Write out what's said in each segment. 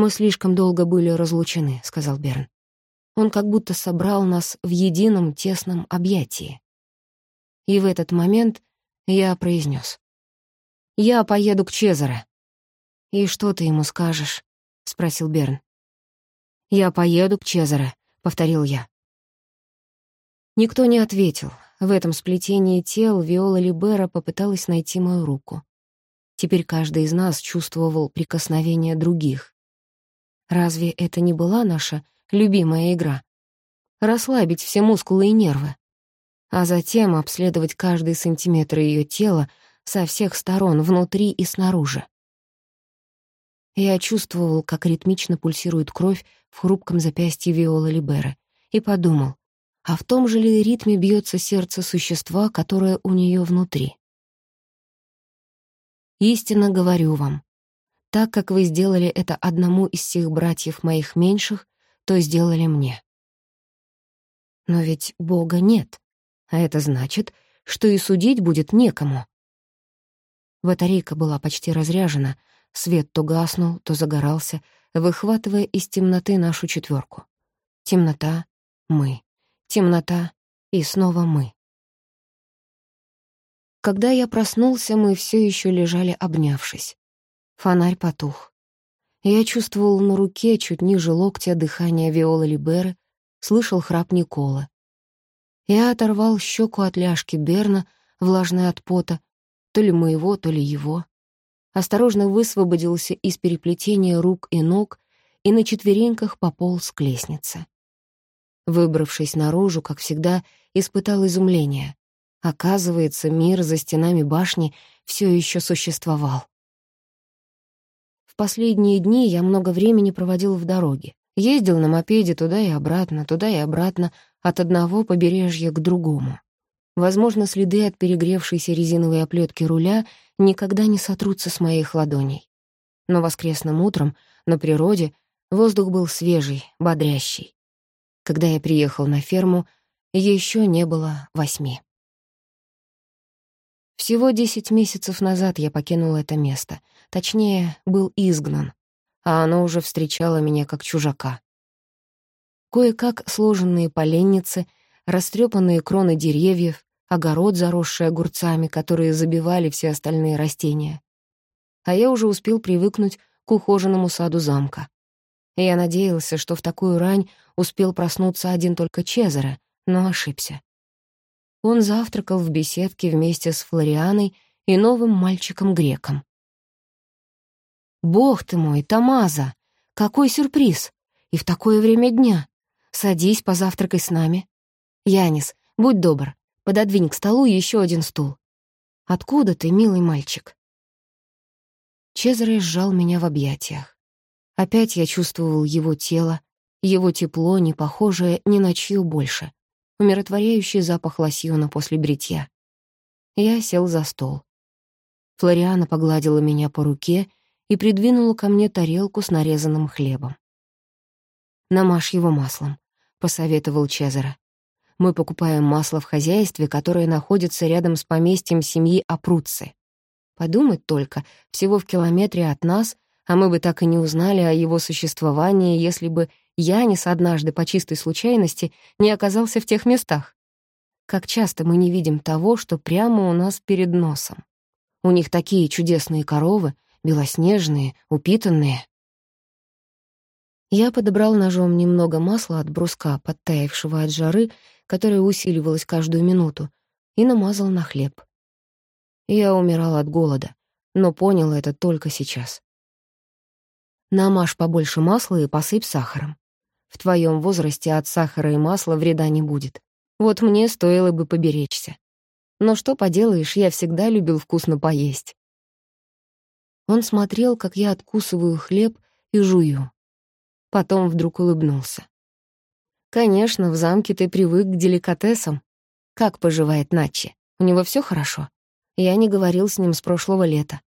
«Мы слишком долго были разлучены», — сказал Берн. Он как будто собрал нас в едином тесном объятии. И в этот момент я произнес: «Я поеду к Чезаре». «И что ты ему скажешь?» — спросил Берн. «Я поеду к Чезаре», — повторил я. Никто не ответил. В этом сплетении тел Виола Либера попыталась найти мою руку. Теперь каждый из нас чувствовал прикосновение других. Разве это не была наша любимая игра? Расслабить все мускулы и нервы, а затем обследовать каждый сантиметр ее тела со всех сторон, внутри и снаружи. Я чувствовал, как ритмично пульсирует кровь в хрупком запястье Виолы Либеры, и подумал, а в том же ли ритме бьется сердце существа, которое у нее внутри? Истинно говорю вам, так как вы сделали это одному из всех братьев моих меньших, то сделали мне. Но ведь Бога нет, а это значит, что и судить будет некому. Батарейка была почти разряжена, свет то гаснул, то загорался, выхватывая из темноты нашу четверку. Темнота — мы. Темнота и снова мы. Когда я проснулся, мы все еще лежали обнявшись. Фонарь потух. Я чувствовал на руке, чуть ниже локтя, дыхание Виолы Либеры, слышал храп Николы. Я оторвал щеку от ляжки Берна, влажной от пота, то ли моего, то ли его. Осторожно высвободился из переплетения рук и ног и на четвереньках пополз к лестнице. Выбравшись наружу, как всегда, испытал изумление. Оказывается, мир за стенами башни все еще существовал. Последние дни я много времени проводил в дороге. Ездил на мопеде туда и обратно, туда и обратно, от одного побережья к другому. Возможно, следы от перегревшейся резиновой оплетки руля никогда не сотрутся с моих ладоней. Но воскресным утром на природе воздух был свежий, бодрящий. Когда я приехал на ферму, еще не было восьми. Всего десять месяцев назад я покинул это место, точнее, был изгнан, а оно уже встречало меня как чужака. Кое-как сложенные поленницы, растрепанные кроны деревьев, огород, заросший огурцами, которые забивали все остальные растения. А я уже успел привыкнуть к ухоженному саду замка. Я надеялся, что в такую рань успел проснуться один только Чезаре, но ошибся. Он завтракал в беседке вместе с Флорианой и новым мальчиком-греком. «Бог ты мой, Тамаза! Какой сюрприз! И в такое время дня! Садись, позавтракай с нами. Янис, будь добр, пододвинь к столу еще один стул. Откуда ты, милый мальчик?» Чезаре сжал меня в объятиях. Опять я чувствовал его тело, его тепло, не похожее ни на чью больше, умиротворяющий запах лосьона после бритья. Я сел за стол. Флориана погладила меня по руке и придвинула ко мне тарелку с нарезанным хлебом. «Намажь его маслом», — посоветовал Чезаре. «Мы покупаем масло в хозяйстве, которое находится рядом с поместьем семьи Апруцци. Подумать только, всего в километре от нас, а мы бы так и не узнали о его существовании, если бы Янис однажды по чистой случайности не оказался в тех местах. Как часто мы не видим того, что прямо у нас перед носом. У них такие чудесные коровы, белоснежные, упитанные. Я подобрал ножом немного масла от бруска, подтаявшего от жары, которая усиливалась каждую минуту, и намазал на хлеб. Я умирал от голода, но понял это только сейчас. Намажь побольше масла и посыпь сахаром. В твоем возрасте от сахара и масла вреда не будет. Вот мне стоило бы поберечься. Но что поделаешь, я всегда любил вкусно поесть. Он смотрел, как я откусываю хлеб и жую. Потом вдруг улыбнулся. «Конечно, в замке ты привык к деликатесам. Как поживает Начи? У него все хорошо? Я не говорил с ним с прошлого лета».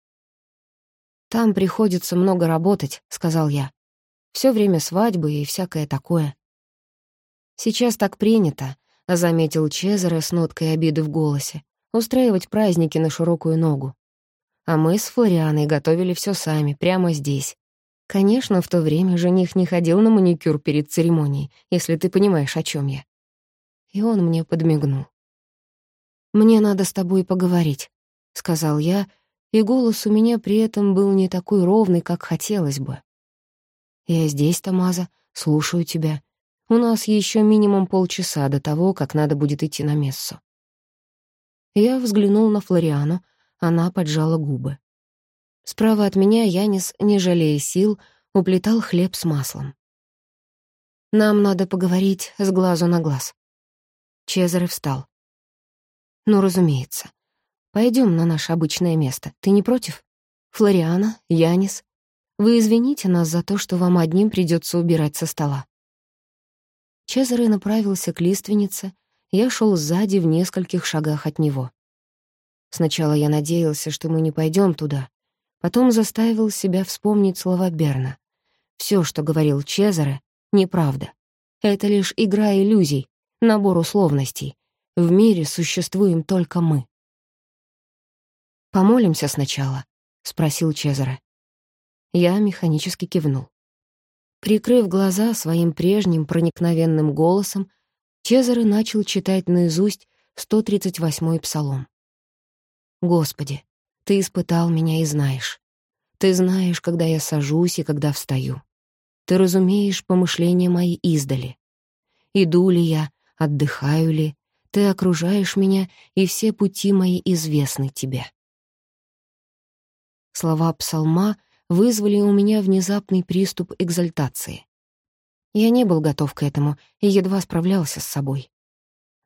«Там приходится много работать», — сказал я. Все время свадьбы и всякое такое. Сейчас так принято, заметил Чезаре с ноткой обиды в голосе, устраивать праздники на широкую ногу. А мы с Флорианой готовили все сами, прямо здесь. Конечно, в то время жених не ходил на маникюр перед церемонией, если ты понимаешь, о чем я. И он мне подмигнул. «Мне надо с тобой поговорить», — сказал я, и голос у меня при этом был не такой ровный, как хотелось бы. «Я здесь, Тамаза, слушаю тебя. У нас еще минимум полчаса до того, как надо будет идти на мессу». Я взглянул на Флориану, она поджала губы. Справа от меня Янис, не жалея сил, уплетал хлеб с маслом. «Нам надо поговорить с глазу на глаз». Чезаре встал. «Ну, разумеется. Пойдем на наше обычное место. Ты не против? Флориана, Янис, вы извините нас за то, что вам одним придется убирать со стола». Чезаре направился к лиственнице, я шел сзади в нескольких шагах от него. Сначала я надеялся, что мы не пойдем туда, потом заставил себя вспомнить слова Берна. Все, что говорил Чезаре, неправда. Это лишь игра иллюзий, набор условностей. В мире существуем только мы. «Помолимся сначала», — спросил Чезаре. Я механически кивнул. Прикрыв глаза своим прежним проникновенным голосом, Чезаре начал читать наизусть 138-й псалом. «Господи, Ты испытал меня и знаешь. Ты знаешь, когда я сажусь и когда встаю. Ты разумеешь помышления мои издали. Иду ли я, отдыхаю ли, Ты окружаешь меня, и все пути мои известны Тебе». Слова псалма вызвали у меня внезапный приступ экзальтации. Я не был готов к этому и едва справлялся с собой.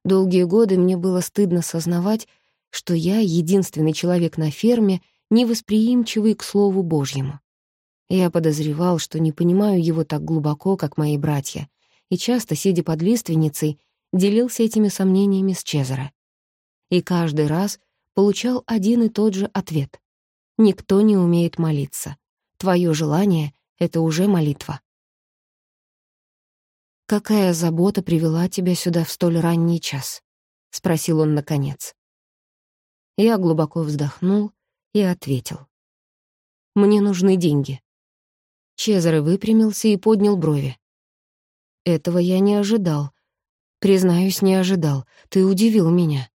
Долгие годы мне было стыдно сознавать, что я единственный человек на ферме, невосприимчивый к Слову Божьему. Я подозревал, что не понимаю его так глубоко, как мои братья, и часто, сидя под лиственницей, делился этими сомнениями с Чезаро. И каждый раз получал один и тот же ответ. «Никто не умеет молиться. Твое желание — это уже молитва». «Какая забота привела тебя сюда в столь ранний час?» — спросил он наконец. Я глубоко вздохнул и ответил. «Мне нужны деньги». Чезаре выпрямился и поднял брови. «Этого я не ожидал. Признаюсь, не ожидал. Ты удивил меня.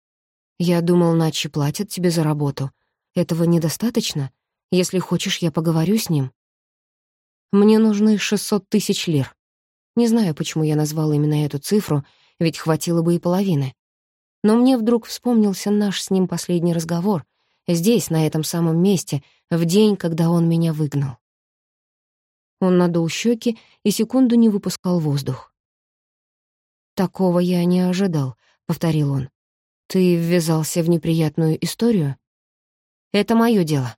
Я думал, Начи платят тебе за работу. Этого недостаточно? Если хочешь, я поговорю с ним». «Мне нужны шестьсот тысяч лир». Не знаю, почему я назвал именно эту цифру, ведь хватило бы и половины. Но мне вдруг вспомнился наш с ним последний разговор, здесь, на этом самом месте, в день, когда он меня выгнал. Он надул щеки и секунду не выпускал воздух. «Такого я не ожидал», — повторил он. «Ты ввязался в неприятную историю?» «Это мое дело».